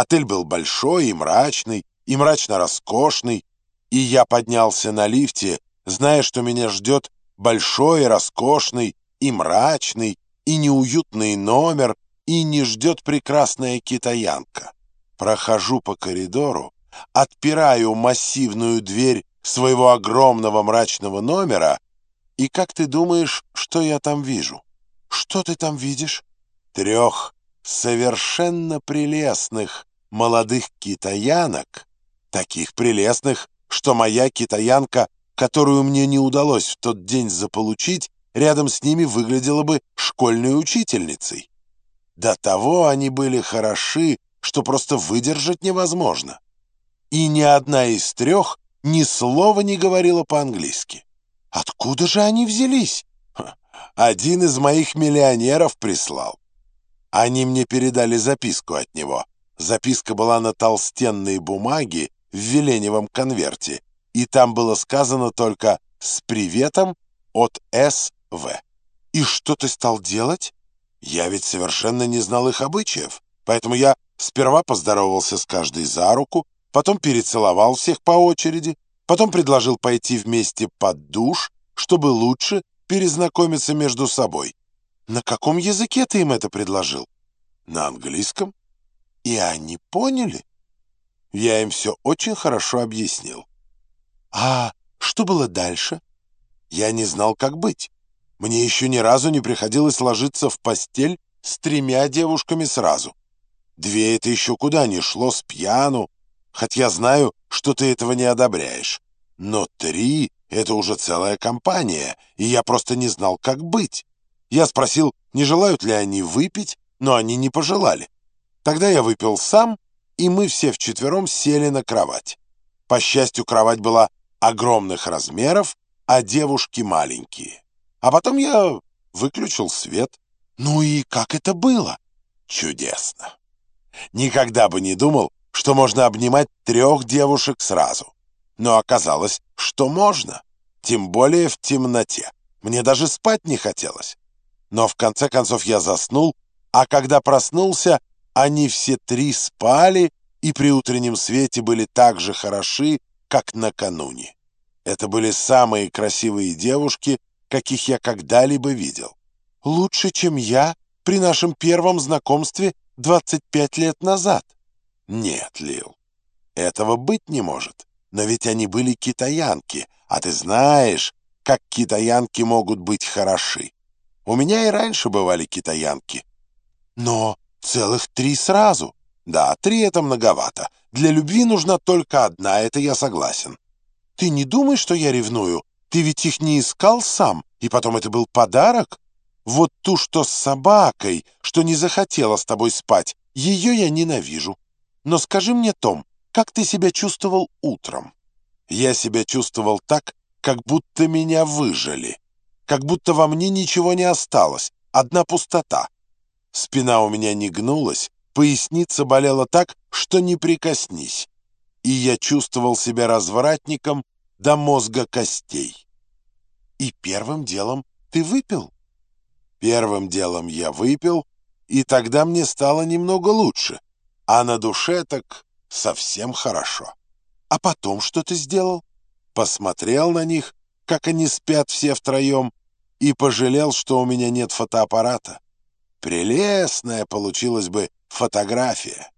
Отель был большой и мрачный, и мрачно-роскошный, и я поднялся на лифте, зная, что меня ждет большой, роскошный и мрачный, и неуютный номер, и не ждет прекрасная китаянка. Прохожу по коридору, отпираю массивную дверь своего огромного мрачного номера, и как ты думаешь, что я там вижу? Что ты там видишь? Трех совершенно прелестных молодых китаянок, таких прелестных, что моя китаянка, которую мне не удалось в тот день заполучить, рядом с ними выглядела бы школьной учительницей. До того они были хороши, что просто выдержать невозможно. И ни одна из трех ни слова не говорила по-английски. Откуда же они взялись? Один из моих миллионеров прислал. Они мне передали записку от него. Записка была на толстенной бумаге в веленевом конверте, и там было сказано только «С приветом от С.В». «И что ты стал делать?» «Я ведь совершенно не знал их обычаев, поэтому я сперва поздоровался с каждой за руку, потом перецеловал всех по очереди, потом предложил пойти вместе под душ, чтобы лучше перезнакомиться между собой. На каком языке ты им это предложил? На английском. И они поняли? Я им все очень хорошо объяснил. А что было дальше? Я не знал, как быть. Мне еще ни разу не приходилось ложиться в постель с тремя девушками сразу. Две это еще куда ни шло с пьяну, хоть я знаю, что ты этого не одобряешь. Но три — это уже целая компания, и я просто не знал, как быть. Я спросил, не желают ли они выпить, но они не пожелали. Тогда я выпил сам, и мы все вчетвером сели на кровать. По счастью, кровать была огромных размеров, а девушки маленькие. А потом я выключил свет. Ну и как это было? Чудесно. Никогда бы не думал, что можно обнимать трех девушек сразу. Но оказалось, что можно. Тем более в темноте. Мне даже спать не хотелось. Но в конце концов я заснул, а когда проснулся, они все три спали и при утреннем свете были так же хороши, как накануне. Это были самые красивые девушки, каких я когда-либо видел. Лучше, чем я при нашем первом знакомстве 25 лет назад. Нет, Лил, этого быть не может. Но ведь они были китаянки, а ты знаешь, как китаянки могут быть хороши. У меня и раньше бывали китаянки. Но целых три сразу. Да, три — это многовато. Для любви нужна только одна, это я согласен. Ты не думай, что я ревную. Ты ведь их не искал сам, и потом это был подарок. Вот ту, что с собакой, что не захотела с тобой спать, ее я ненавижу. Но скажи мне, Том, как ты себя чувствовал утром? Я себя чувствовал так, как будто меня выжили как будто во мне ничего не осталось, одна пустота. Спина у меня не гнулась, поясница болела так, что не прикоснись, и я чувствовал себя развратником до мозга костей. И первым делом ты выпил? Первым делом я выпил, и тогда мне стало немного лучше, а на душе так совсем хорошо. А потом что ты сделал? Посмотрел на них, как они спят все втроем, и пожалел, что у меня нет фотоаппарата. Прелестная получилась бы фотография.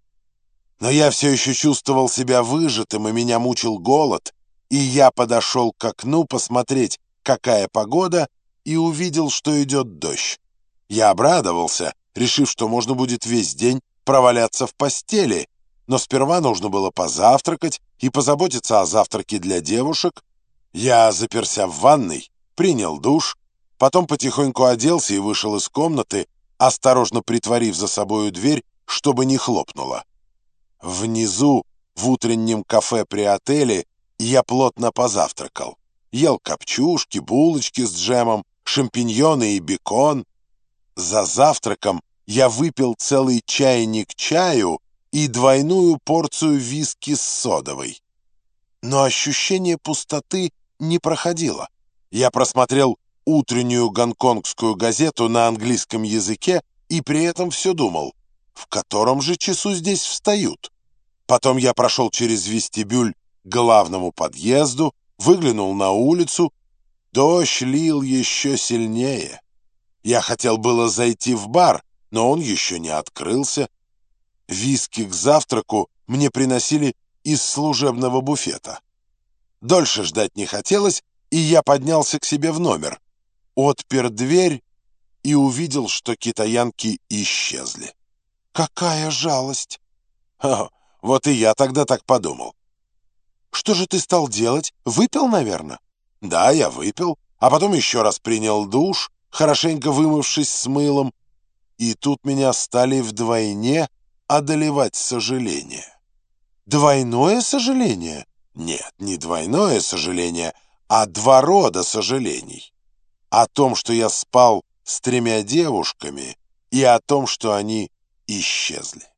Но я все еще чувствовал себя выжатым, и меня мучил голод, и я подошел к окну посмотреть, какая погода, и увидел, что идет дождь. Я обрадовался, решив, что можно будет весь день проваляться в постели, но сперва нужно было позавтракать и позаботиться о завтраке для девушек. Я заперся в ванной, принял душ, Потом потихоньку оделся и вышел из комнаты, осторожно притворив за собою дверь, чтобы не хлопнула. Внизу, в утреннем кафе при отеле, я плотно позавтракал. Ел копчушки, булочки с джемом, шампиньоны и бекон. За завтраком я выпил целый чайник чаю и двойную порцию виски с содовой. Но ощущение пустоты не проходило. Я просмотрел утреннюю гонконгскую газету на английском языке и при этом все думал, в котором же часу здесь встают. Потом я прошел через вестибюль к главному подъезду, выглянул на улицу. Дождь лил еще сильнее. Я хотел было зайти в бар, но он еще не открылся. Виски к завтраку мне приносили из служебного буфета. Дольше ждать не хотелось, и я поднялся к себе в номер, отпер дверь и увидел, что китаянки исчезли. Какая жалость! Ха, вот и я тогда так подумал. Что же ты стал делать? Выпил, наверное? Да, я выпил, а потом еще раз принял душ, хорошенько вымывшись с мылом, и тут меня стали вдвойне одолевать сожаление. Двойное сожаление? Нет, не двойное сожаление, а два рода сожалений. О том, что я спал с тремя девушками, и о том, что они исчезли.